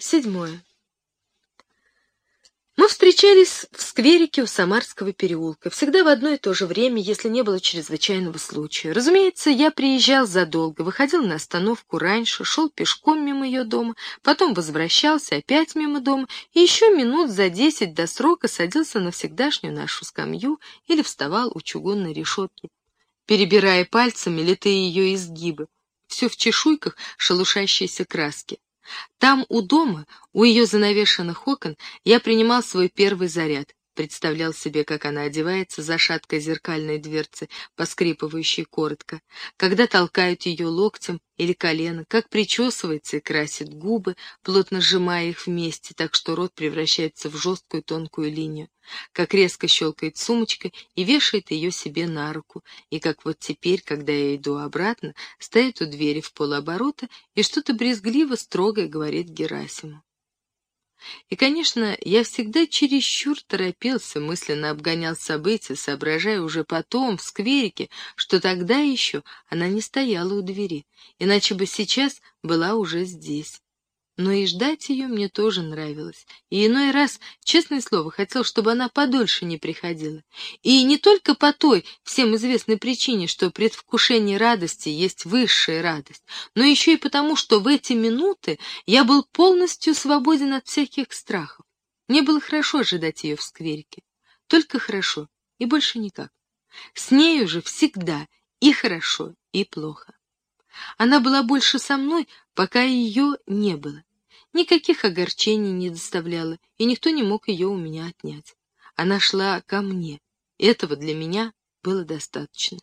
Седьмое. Мы встречались в скверике у Самарского переулка, всегда в одно и то же время, если не было чрезвычайного случая. Разумеется, я приезжал задолго, выходил на остановку раньше, шел пешком мимо ее дома, потом возвращался опять мимо дома и еще минут за десять до срока садился на всегдашнюю нашу скамью или вставал у чугунной решетки, перебирая пальцами литые ее изгибы, все в чешуйках шелушащейся краски. Там у дома, у ее занавешенных окон, я принимал свой первый заряд, представлял себе, как она одевается за шаткой зеркальной дверцы, поскрипывающей коротко, когда толкают ее локтем или колено, как причесывается и красит губы, плотно сжимая их вместе, так что рот превращается в жесткую тонкую линию, как резко щелкает сумочкой и вешает ее себе на руку, и как вот теперь, когда я иду обратно, стоит у двери в полоборота и что-то брезгливо строгое говорит Герасиму. И, конечно, я всегда чересчур торопился, мысленно обгонял события, соображая уже потом, в скверике, что тогда еще она не стояла у двери, иначе бы сейчас была уже здесь. Но и ждать ее мне тоже нравилось. И иной раз, честное слово, хотел, чтобы она подольше не приходила. И не только по той всем известной причине, что предвкушение радости есть высшая радость, но еще и потому, что в эти минуты я был полностью свободен от всяких страхов. Мне было хорошо ожидать ее в скверике. Только хорошо, и больше никак. С нею же всегда и хорошо, и плохо. Она была больше со мной, пока ее не было никаких огорчений не доставляла, и никто не мог ее у меня отнять. Она шла ко мне. Этого для меня было достаточно.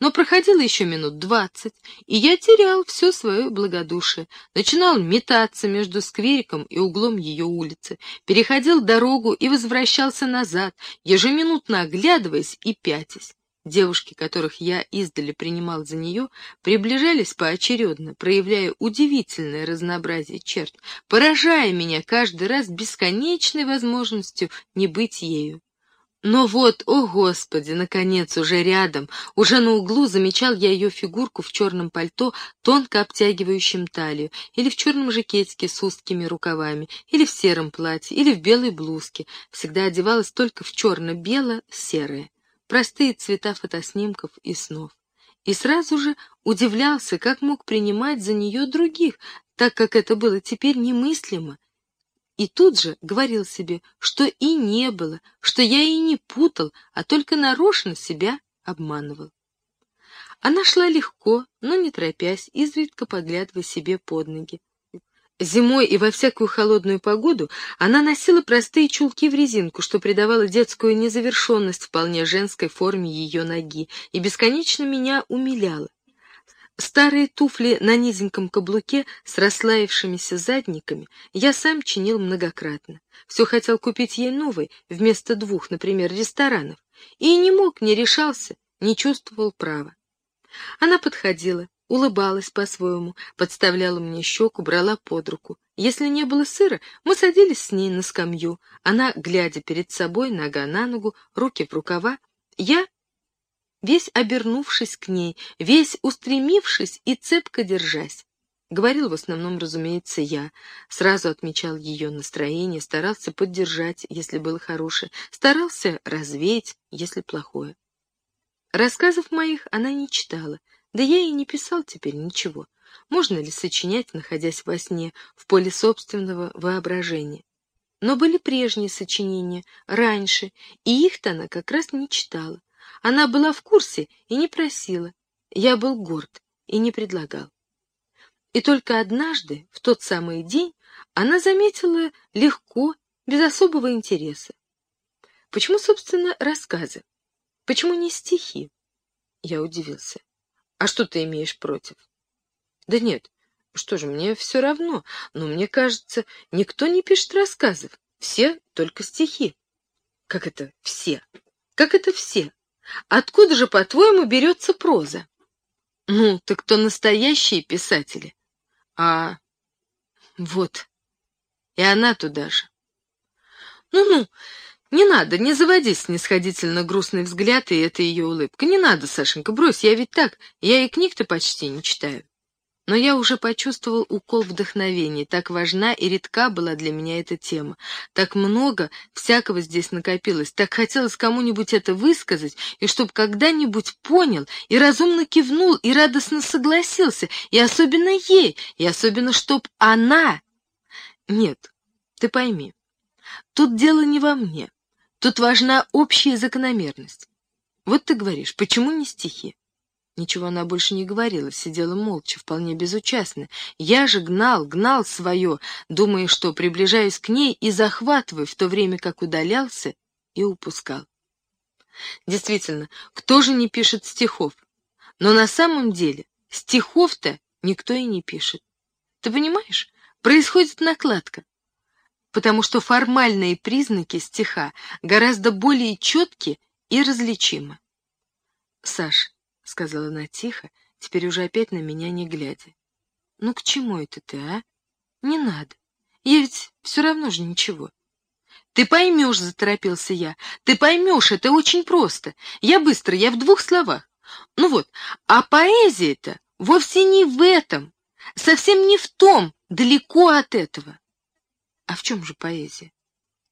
Но проходило еще минут двадцать, и я терял все свое благодушие, начинал метаться между сквериком и углом ее улицы, переходил дорогу и возвращался назад, ежеминутно оглядываясь и пятясь. Девушки, которых я издали принимал за нее, приближались поочередно, проявляя удивительное разнообразие черт, поражая меня каждый раз бесконечной возможностью не быть ею. Но вот, о господи, наконец, уже рядом, уже на углу замечал я ее фигурку в черном пальто, тонко обтягивающем талию, или в черном жакетике с узкими рукавами, или в сером платье, или в белой блузке. Всегда одевалась только в черно-бело-серое простые цвета фотоснимков и снов. И сразу же удивлялся, как мог принимать за нее других, так как это было теперь немыслимо. И тут же говорил себе, что и не было, что я и не путал, а только нарочно себя обманывал. Она шла легко, но не торопясь, изредка поглядывая себе под ноги. Зимой и во всякую холодную погоду она носила простые чулки в резинку, что придавало детскую незавершенность вполне женской форме ее ноги и бесконечно меня умиляло. Старые туфли на низеньком каблуке с расслаившимися задниками я сам чинил многократно. Все хотел купить ей новый, вместо двух, например, ресторанов, и не мог, не решался, не чувствовал права. Она подходила, улыбалась по-своему, подставляла мне щеку, брала под руку. Если не было сыра, мы садились с ней на скамью, она, глядя перед собой, нога на ногу, руки в рукава, я, весь обернувшись к ней, весь устремившись и цепко держась. Говорил в основном, разумеется, я. Сразу отмечал ее настроение, старался поддержать, если было хорошее, старался развеять, если плохое. Рассказов моих она не читала, да я и не писал теперь ничего. Можно ли сочинять, находясь во сне, в поле собственного воображения? Но были прежние сочинения, раньше, и их-то она как раз не читала. Она была в курсе и не просила. Я был горд и не предлагал. И только однажды, в тот самый день, она заметила легко, без особого интереса. Почему, собственно, рассказы? Почему не стихи? Я удивился. А что ты имеешь против? Да нет, что же, мне все равно, но мне кажется, никто не пишет рассказов, все только стихи. Как это все? Как это все? Откуда же, по-твоему, берется проза? Ну, так кто настоящие писатели? А вот, и она туда же. Ну-ну, не надо, не заводи снисходительно грустный взгляд, и это ее улыбка. Не надо, Сашенька, брось, я ведь так, я и книг-то почти не читаю. Но я уже почувствовал укол вдохновения. Так важна и редка была для меня эта тема. Так много всякого здесь накопилось. Так хотелось кому-нибудь это высказать, и чтоб когда-нибудь понял, и разумно кивнул, и радостно согласился, и особенно ей, и особенно чтоб она... Нет, ты пойми, тут дело не во мне. Тут важна общая закономерность. Вот ты говоришь, почему не стихи? Ничего она больше не говорила, сидела молча, вполне безучастно. Я же гнал, гнал свое, думая, что приближаюсь к ней и захватываю, в то время как удалялся и упускал. Действительно, кто же не пишет стихов? Но на самом деле стихов-то никто и не пишет. Ты понимаешь, происходит накладка. Потому что формальные признаки стиха гораздо более четкие и различимы. Саш, — сказала она тихо, теперь уже опять на меня не глядя. — Ну к чему это ты, а? Не надо. Я ведь все равно же ничего. — Ты поймешь, — заторопился я. — Ты поймешь, это очень просто. Я быстро, я в двух словах. Ну вот, а поэзия-то вовсе не в этом, совсем не в том, далеко от этого. А в чем же поэзия?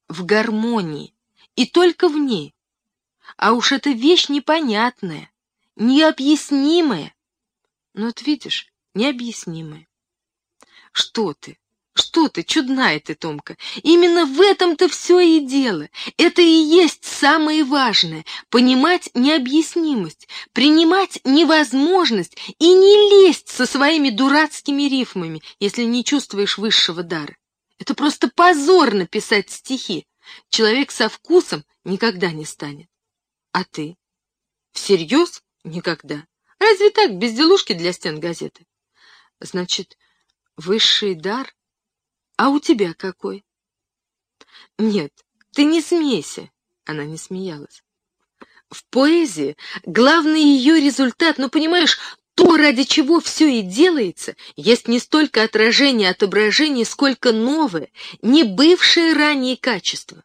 В гармонии, и только в ней. А уж эта вещь непонятная, необъяснимое. Ну вот видишь, необъяснимое. Что ты? Что ты, чудная ты, Томка. Именно в этом-то все и дело. Это и есть самое важное — понимать необъяснимость, принимать невозможность и не лезть со своими дурацкими рифмами, если не чувствуешь высшего дара. Это просто позорно писать стихи. Человек со вкусом никогда не станет. А ты? Всерьез? Никогда. Разве так, безделушки для стен газеты? Значит, высший дар? А у тебя какой? Нет, ты не смейся. Она не смеялась. В поэзии главный ее результат, ну, понимаешь, то, ради чего все и делается, есть не столько отражение отображения, сколько новое, не бывшее ранее качество.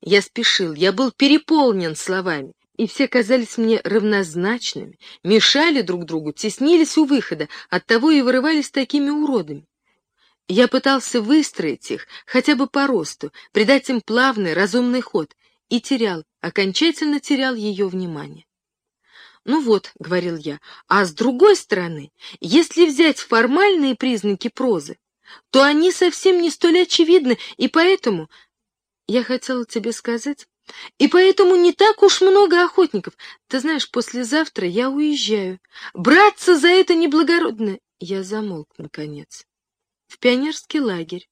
Я спешил, я был переполнен словами и все казались мне равнозначными, мешали друг другу, теснились у выхода, оттого и вырывались такими уродами. Я пытался выстроить их хотя бы по росту, придать им плавный, разумный ход, и терял, окончательно терял ее внимание. «Ну вот», — говорил я, — «а с другой стороны, если взять формальные признаки прозы, то они совсем не столь очевидны, и поэтому...» Я хотела тебе сказать, и поэтому не так уж много охотников. Ты знаешь, послезавтра я уезжаю. Браться за это неблагородно. Я замолк, наконец. В пионерский лагерь,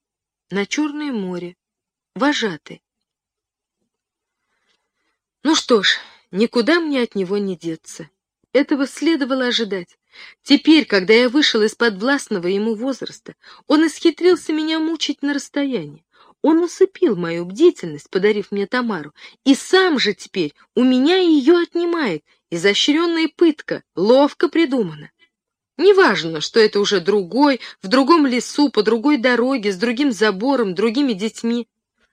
на Черное море, вожатый. Ну что ж, никуда мне от него не деться. Этого следовало ожидать. Теперь, когда я вышел из-под властного ему возраста, он исхитрился меня мучить на расстоянии. Он усыпил мою бдительность, подарив мне Тамару, и сам же теперь у меня ее отнимает. Изощренная пытка, ловко придумана. Неважно, что это уже другой, в другом лесу, по другой дороге, с другим забором, другими детьми.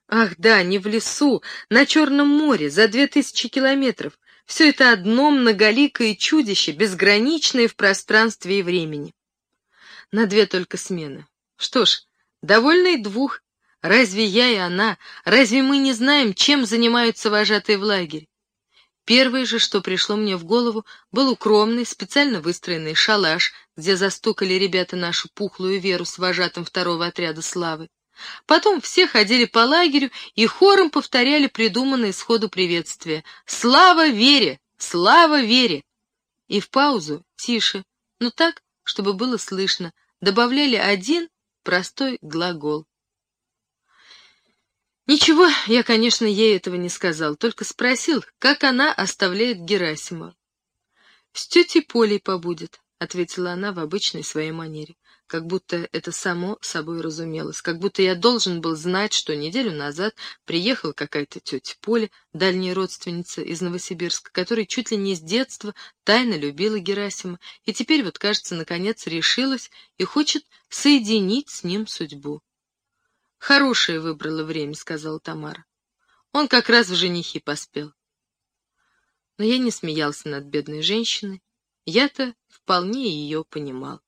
Ах да, не в лесу, на Черном море, за две тысячи километров. Все это одно многоликое чудище, безграничное в пространстве и времени. На две только смены. Что ж, довольно и двух, Разве я и она, разве мы не знаем, чем занимаются вожатые в лагере? Первое же, что пришло мне в голову, был укромный, специально выстроенный шалаш, где застукали ребята нашу пухлую веру с вожатым второго отряда славы. Потом все ходили по лагерю и хором повторяли придуманные сходу приветствия «Слава вере! Слава вере!» И в паузу, тише, но так, чтобы было слышно, добавляли один простой глагол Ничего, я, конечно, ей этого не сказал, только спросил, как она оставляет Герасима. — С тетей Полей побудет, — ответила она в обычной своей манере, как будто это само собой разумелось, как будто я должен был знать, что неделю назад приехала какая-то тетя Поля, дальняя родственница из Новосибирска, которая чуть ли не с детства тайно любила Герасима, и теперь вот, кажется, наконец решилась и хочет соединить с ним судьбу. Хорошее выбрала время, сказала Тамара. Он как раз в женихи поспел. Но я не смеялся над бедной женщиной. Я-то вполне ее понимал.